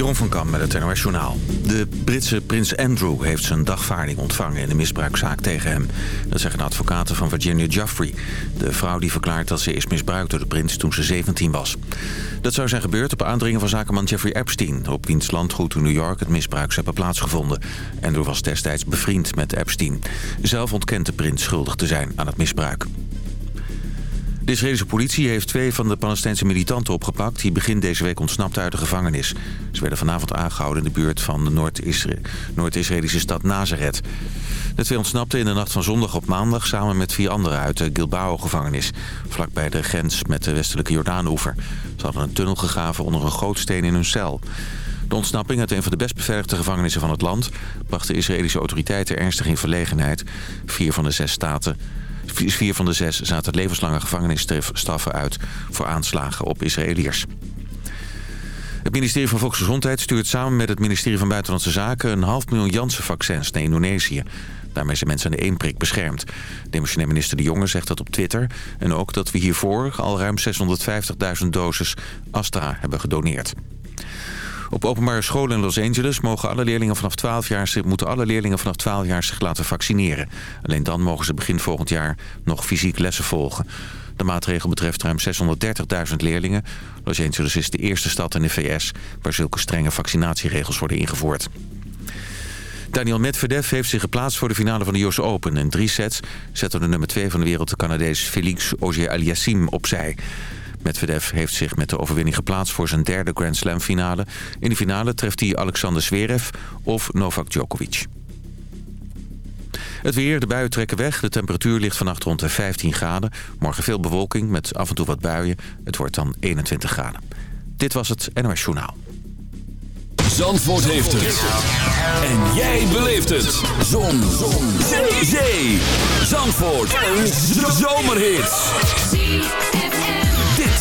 Jeroen van Kam met het NOS Journaal. De Britse prins Andrew heeft zijn dagvaarding ontvangen in de misbruikzaak tegen hem. Dat zeggen de advocaten van Virginia Joffrey. De vrouw die verklaart dat ze is misbruikt door de prins toen ze 17 was. Dat zou zijn gebeurd op aandringen van zakenman Jeffrey Epstein... op wiens landgoed in New York het misbruik zou hebben plaatsgevonden. Andrew was destijds bevriend met Epstein. Zelf ontkent de prins schuldig te zijn aan het misbruik. De Israëlische politie heeft twee van de Palestijnse militanten opgepakt... die begin deze week ontsnapten uit de gevangenis. Ze werden vanavond aangehouden in de buurt van de Noord-Israëlische stad Nazareth. De twee ontsnapten in de nacht van zondag op maandag... samen met vier anderen uit de Gilbao-gevangenis... vlakbij de grens met de westelijke Jordaanoever. Ze hadden een tunnel gegraven onder een gootsteen in hun cel. De ontsnapping uit een van de best beveiligde gevangenissen van het land... bracht de Israëlische autoriteiten ernstig in verlegenheid. Vier van de zes staten Vier van de zes zaten levenslange gevangenisstraffen uit... voor aanslagen op Israëliërs. Het ministerie van Volksgezondheid stuurt samen met het ministerie van Buitenlandse Zaken... een half miljoen Janssen-vaccins naar Indonesië. Daarmee zijn mensen aan de één prik beschermd. Demissionair minister De Jonge zegt dat op Twitter. En ook dat we hiervoor al ruim 650.000 doses Astra hebben gedoneerd. Op openbare scholen in Los Angeles mogen alle leerlingen vanaf 12 jaar, moeten alle leerlingen vanaf 12 jaar zich laten vaccineren. Alleen dan mogen ze begin volgend jaar nog fysiek lessen volgen. De maatregel betreft ruim 630.000 leerlingen. Los Angeles is de eerste stad in de VS waar zulke strenge vaccinatieregels worden ingevoerd. Daniel Medvedev heeft zich geplaatst voor de finale van de US Open. In drie sets zette de nummer 2 van de wereld de Canadees Felix Auger-Aliassime opzij. Medvedev heeft zich met de overwinning geplaatst voor zijn derde Grand Slam finale. In de finale treft hij Alexander Zverev of Novak Djokovic. Het weer, de buien trekken weg. De temperatuur ligt vannacht rond de 15 graden. Morgen veel bewolking met af en toe wat buien. Het wordt dan 21 graden. Dit was het NOS Journaal. Zandvoort heeft het. En jij beleeft het. Zon. Zon. Zee. Zandvoort. Een zomerhit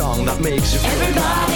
Song that makes you feel Everybody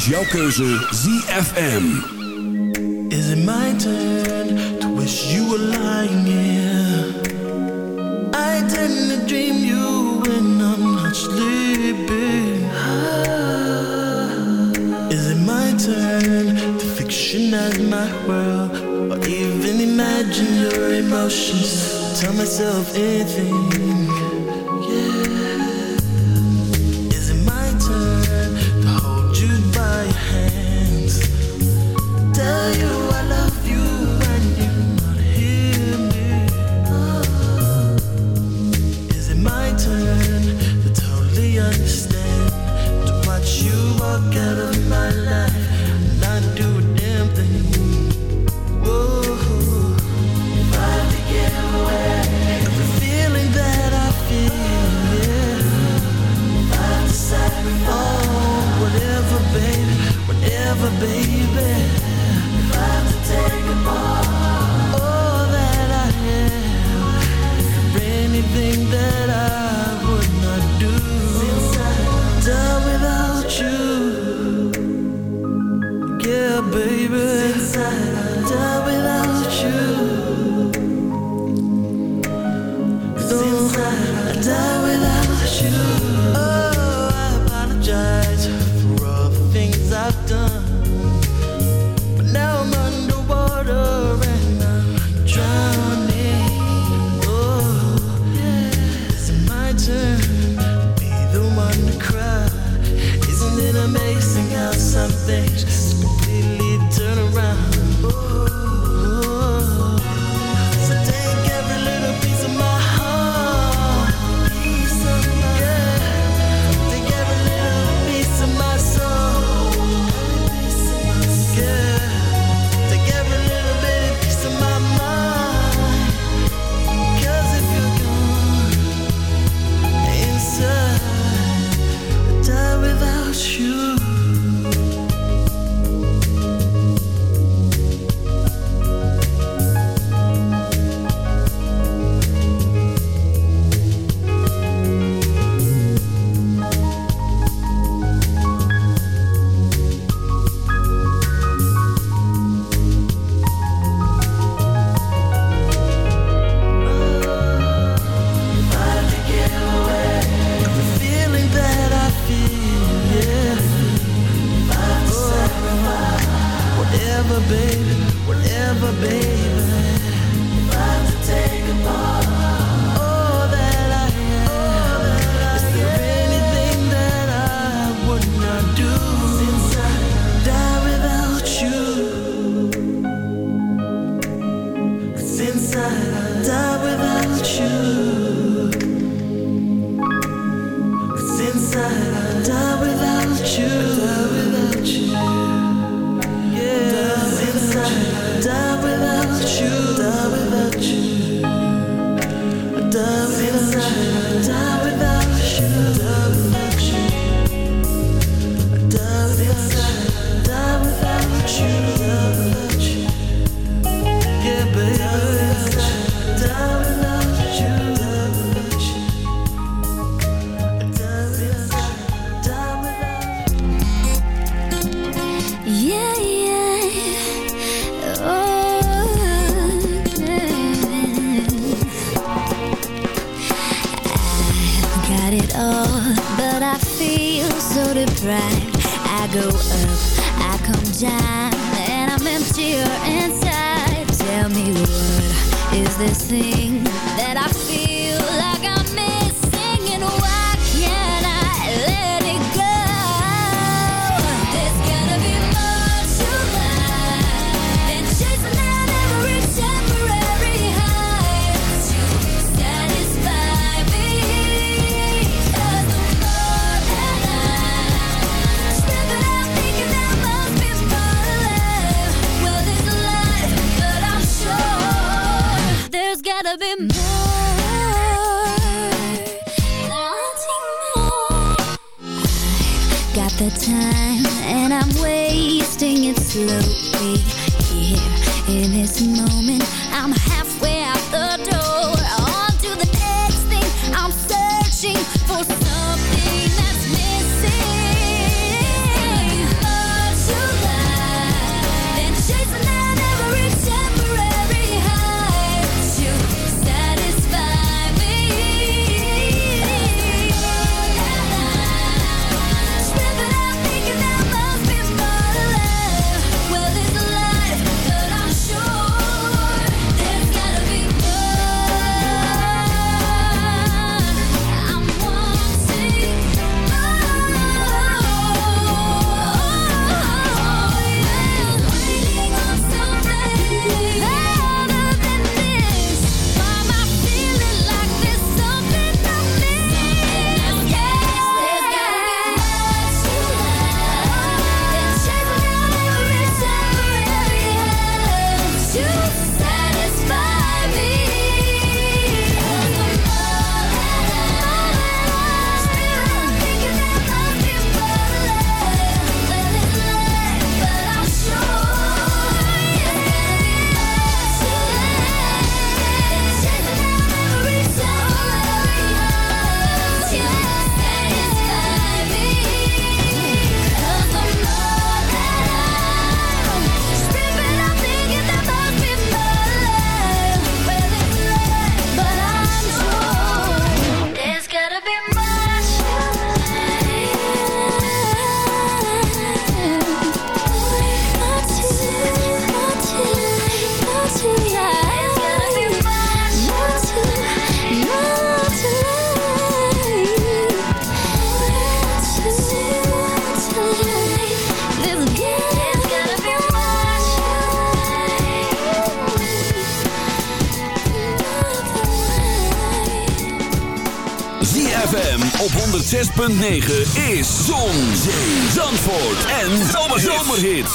is jouw keuze ZFM. 106.9 is Zon, Zee, Zandvoort. En Zomerhits. Why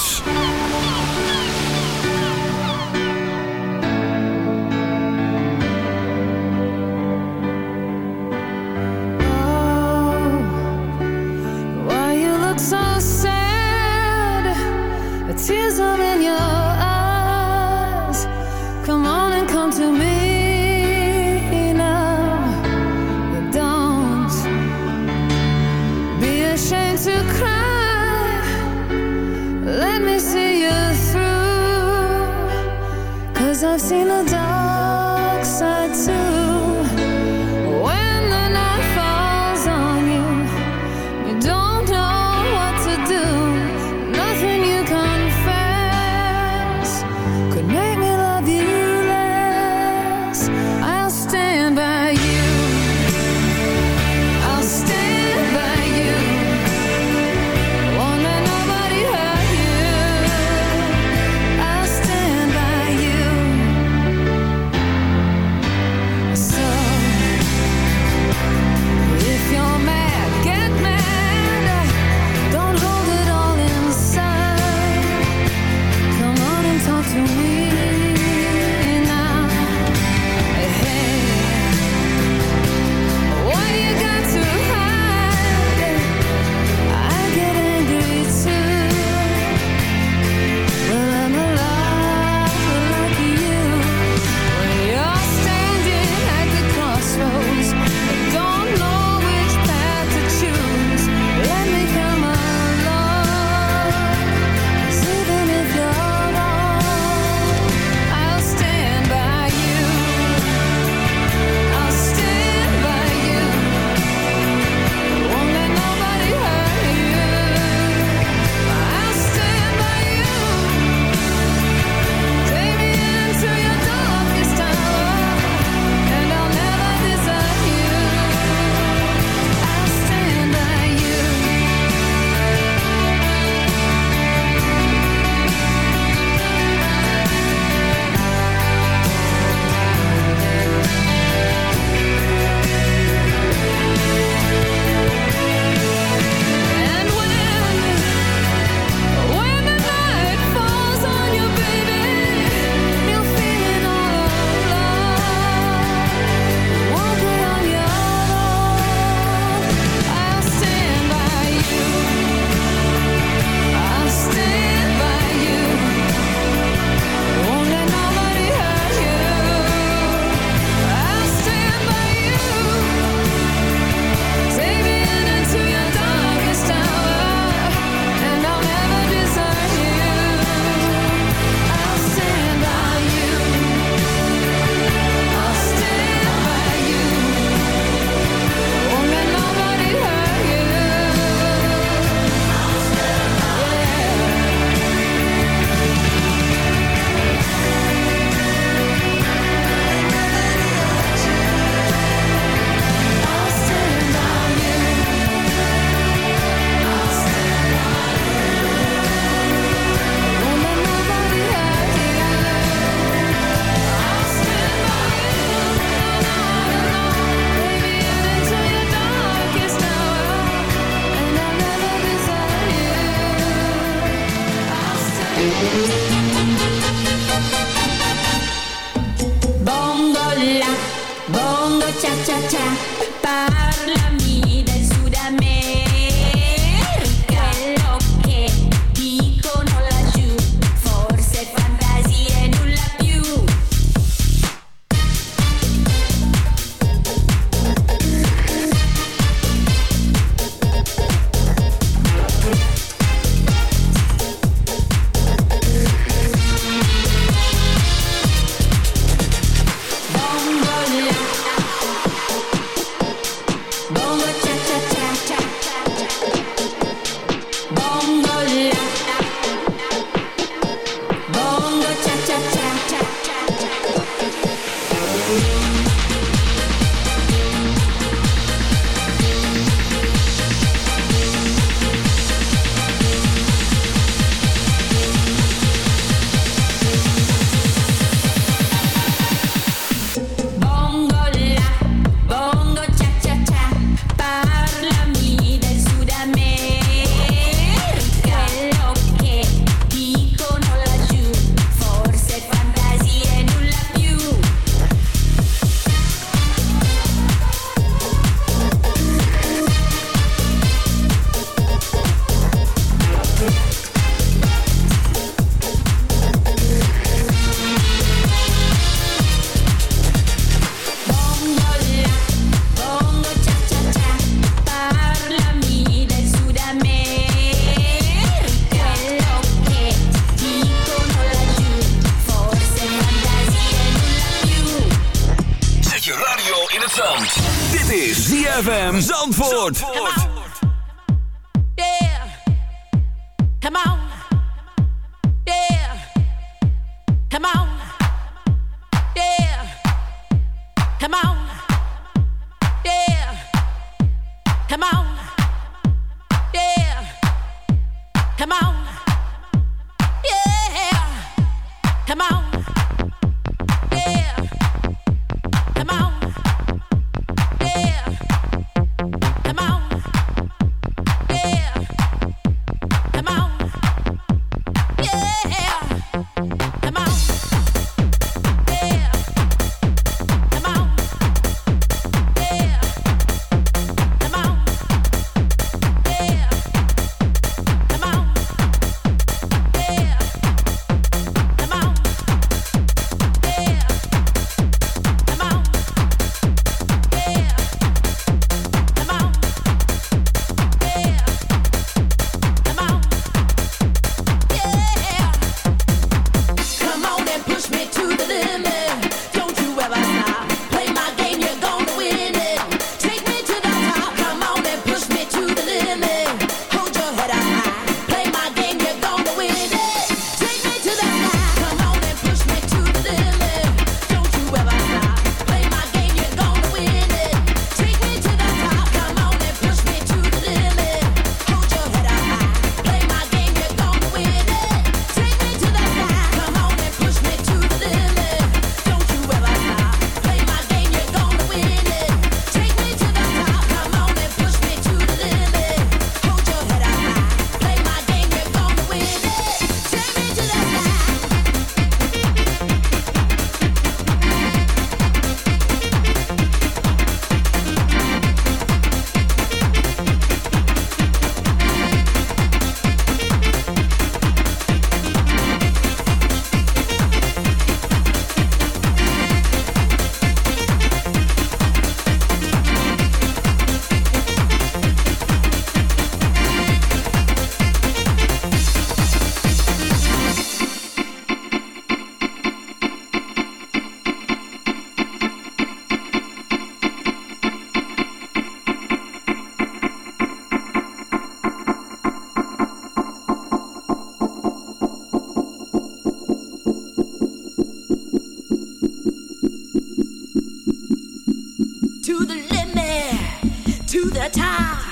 the top,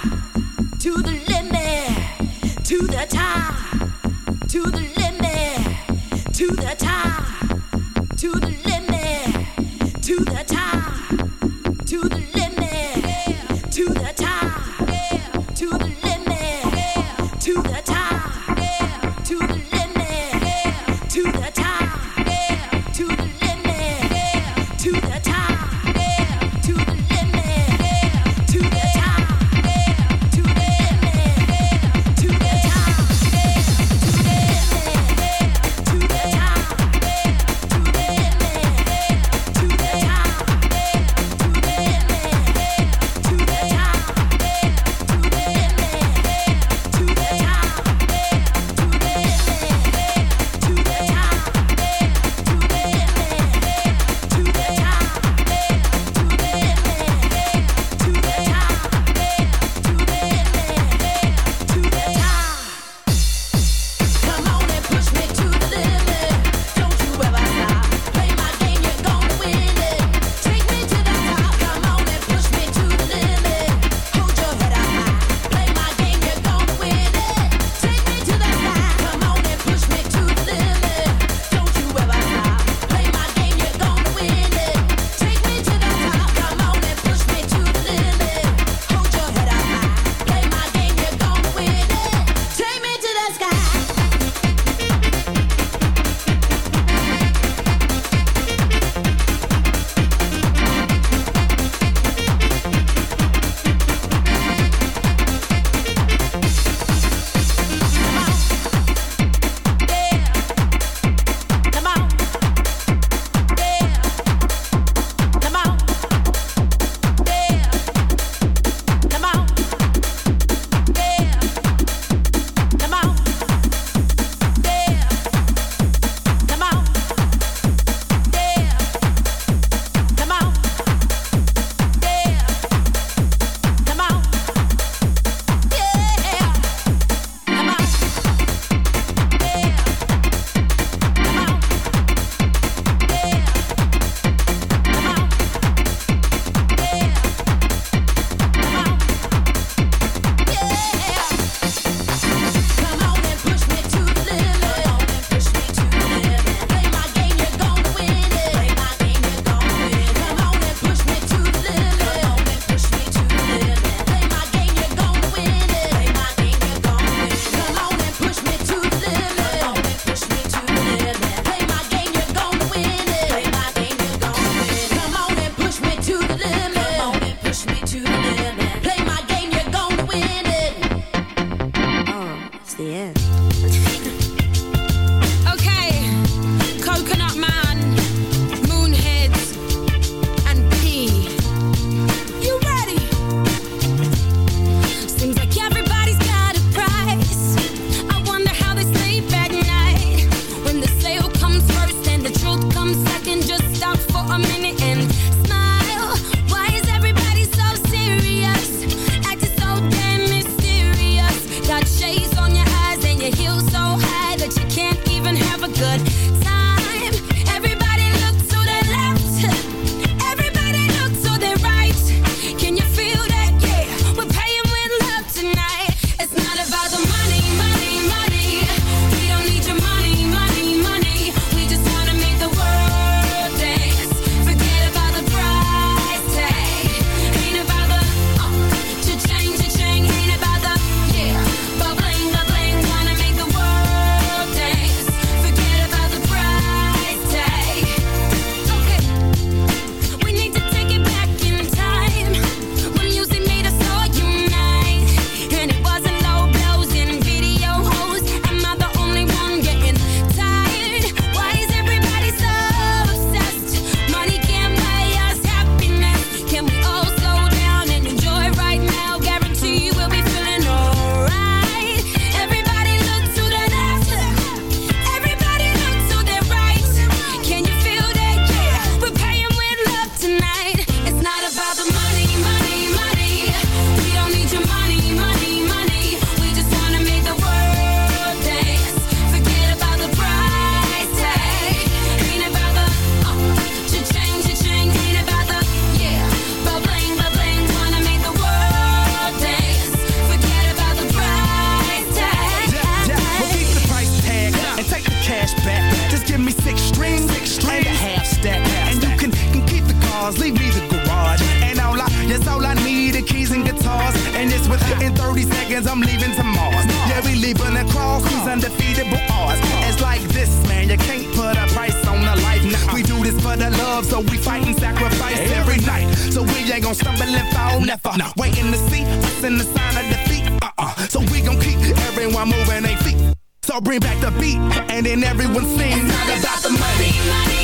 insane. It's not about the money. money.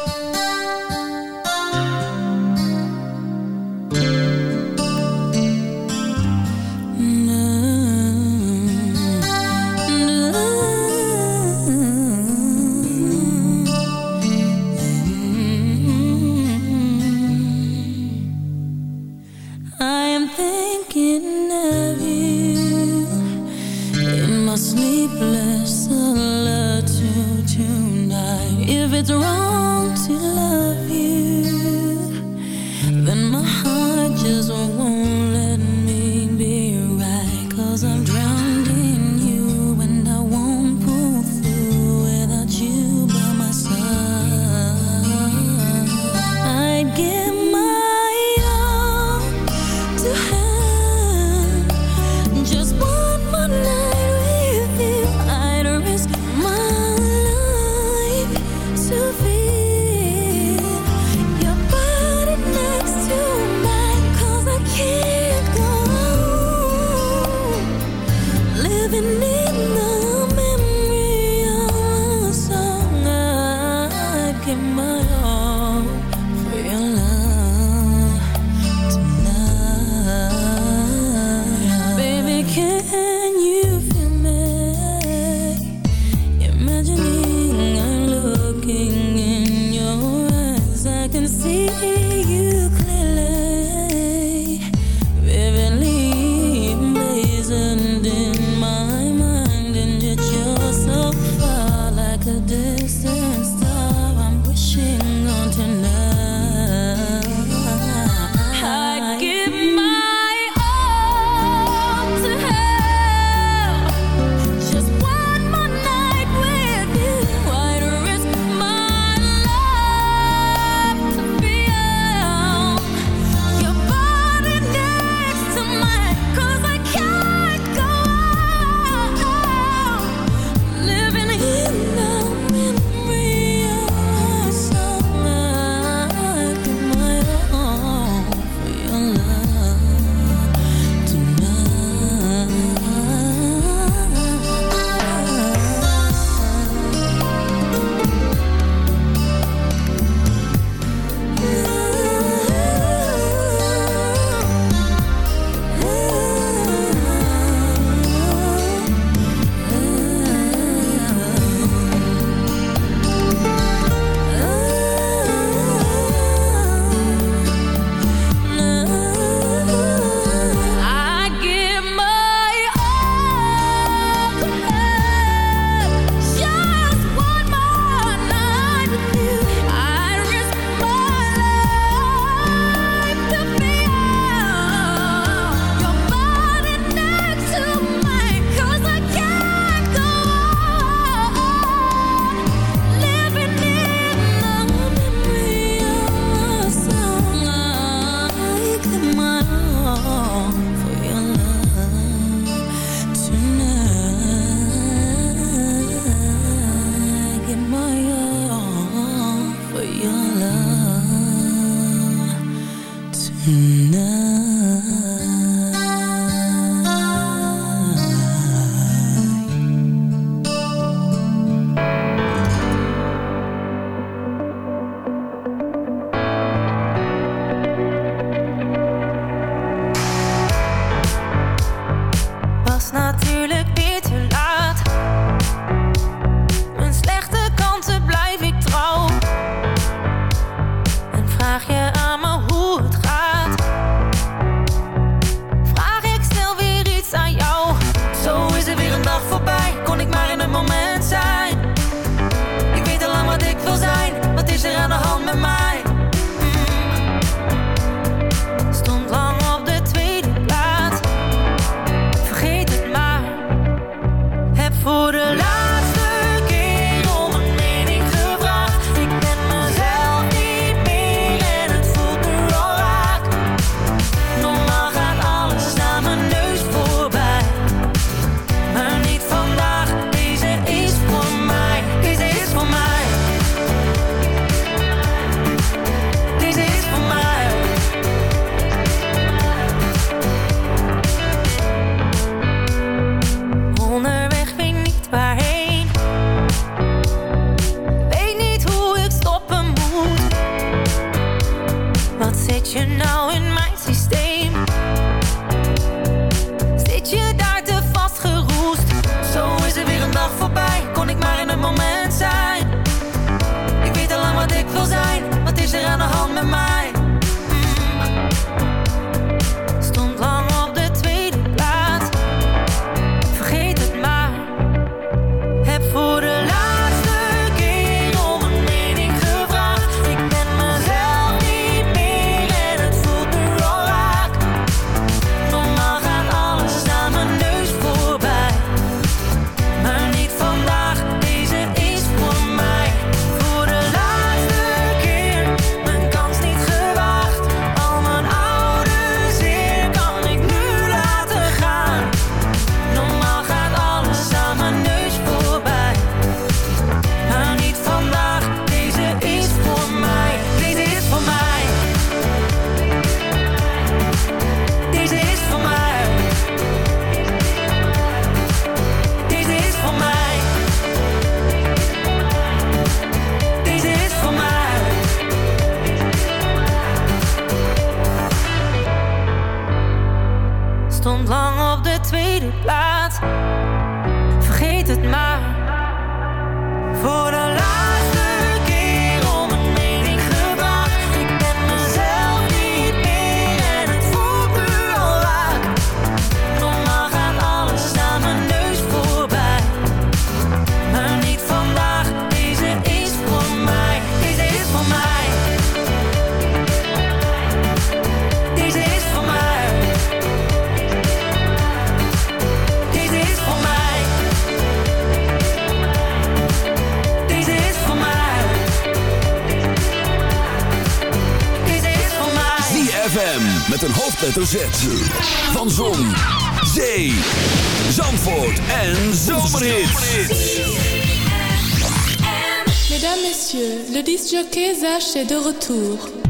cause I'm drowning. hoofdletter Van Zon, Zee, Zandvoort en Zomerhit. Mesdames, Messieurs, le disjockey Zach est de retour.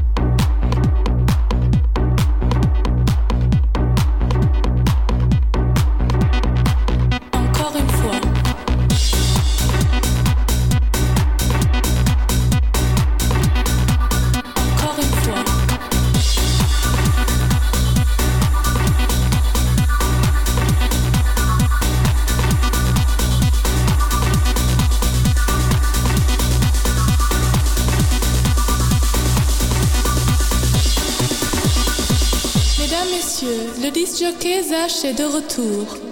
Flash de retour.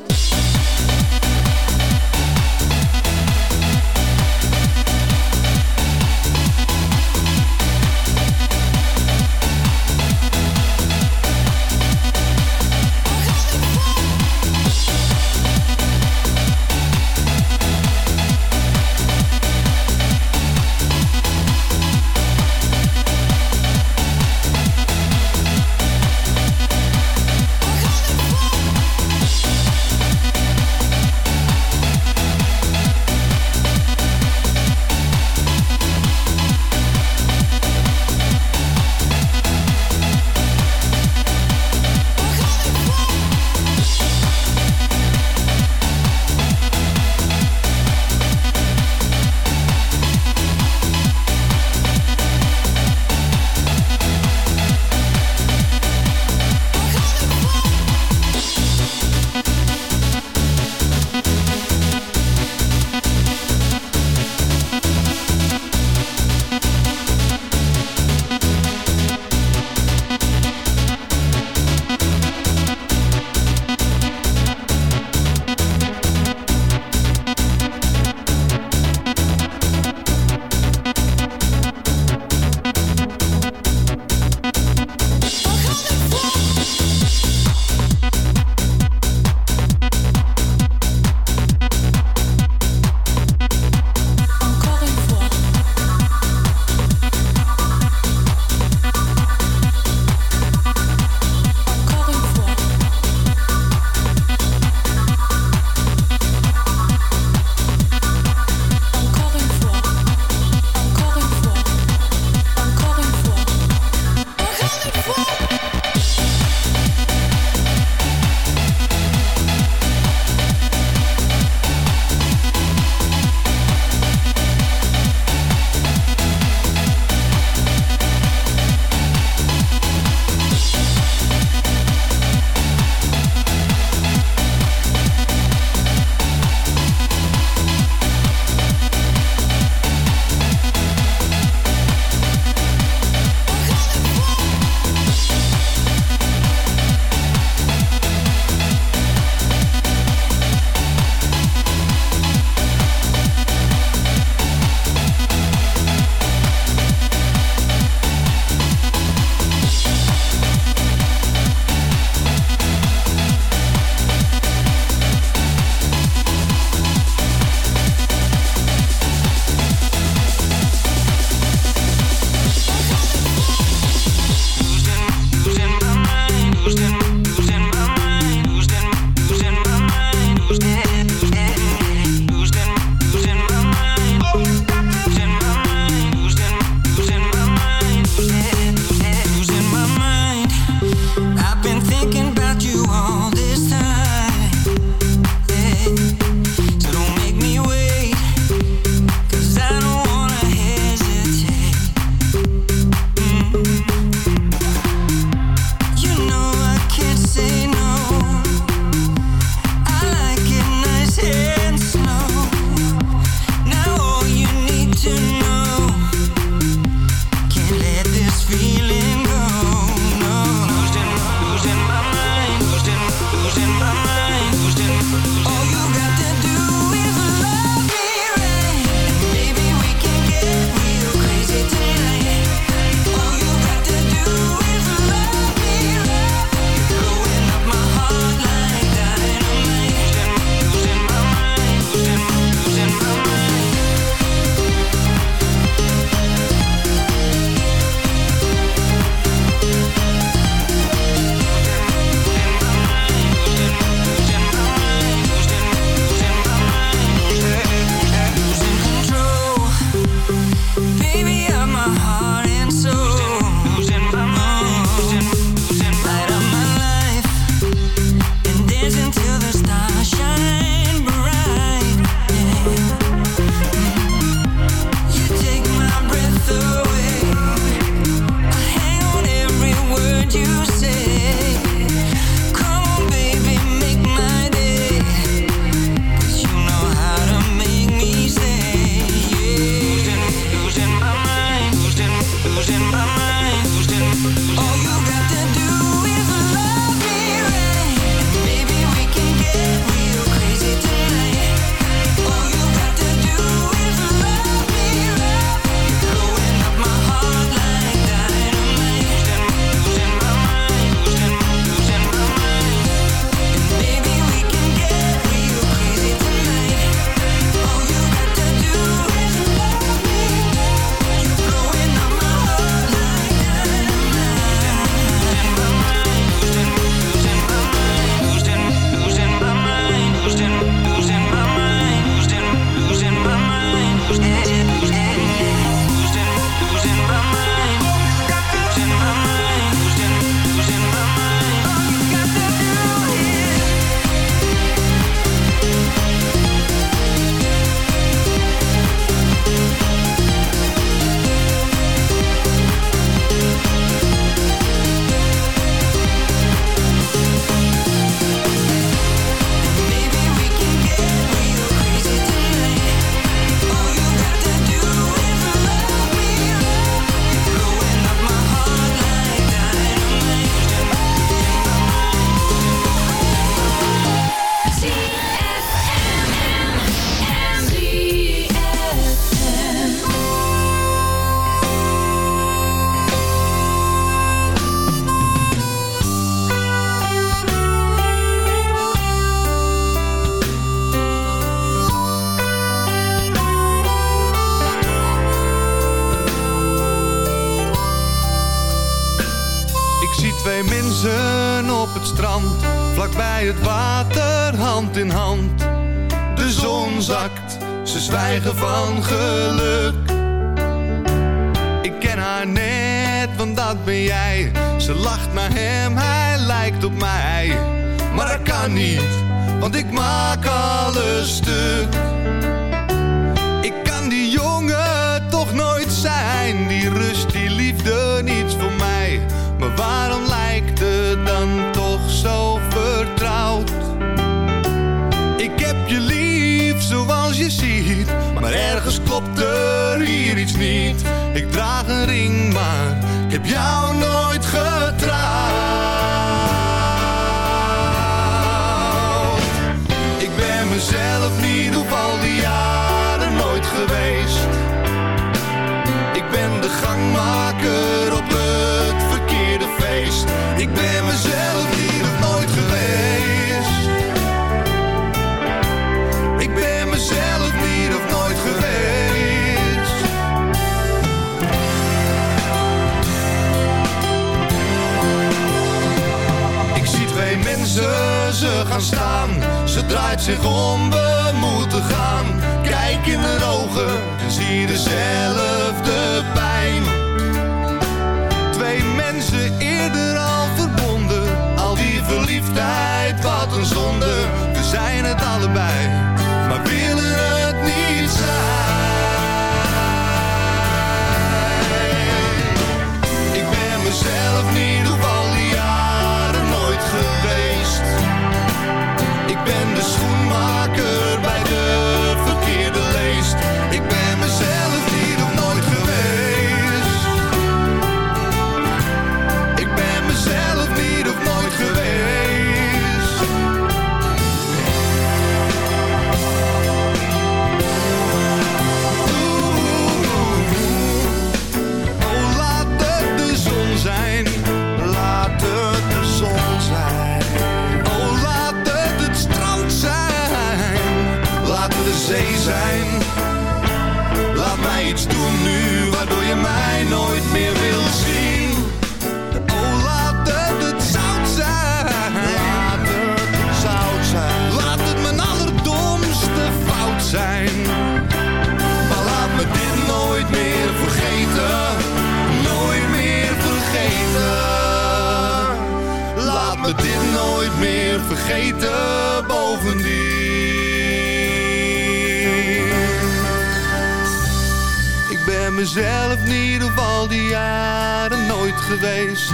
al die jaren nooit geweest.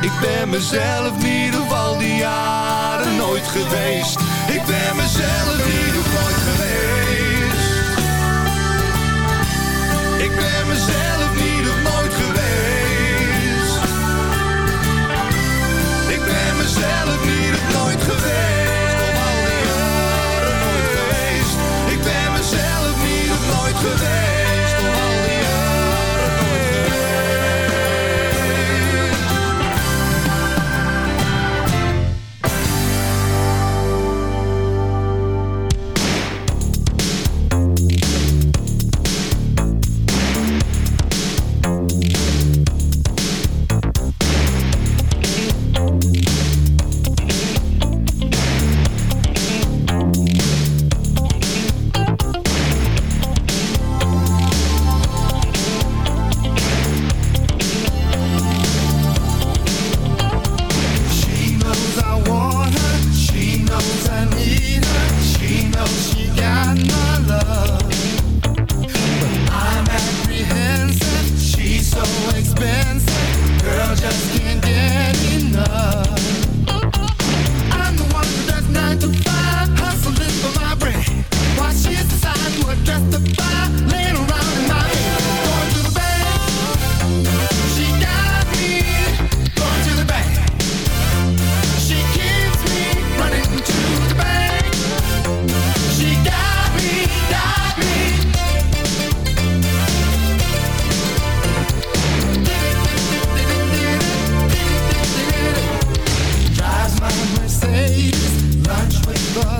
Ik ben mezelf niet of al die jaren nooit geweest. Ik ben mezelf niet ieder nooit geweest. Ik ben mezelf niet ieder nooit geweest. Ik ben mezelf niet ieder nooit geweest. Kom al die. Ik ben mezelf niet nooit geweest. lunch with us.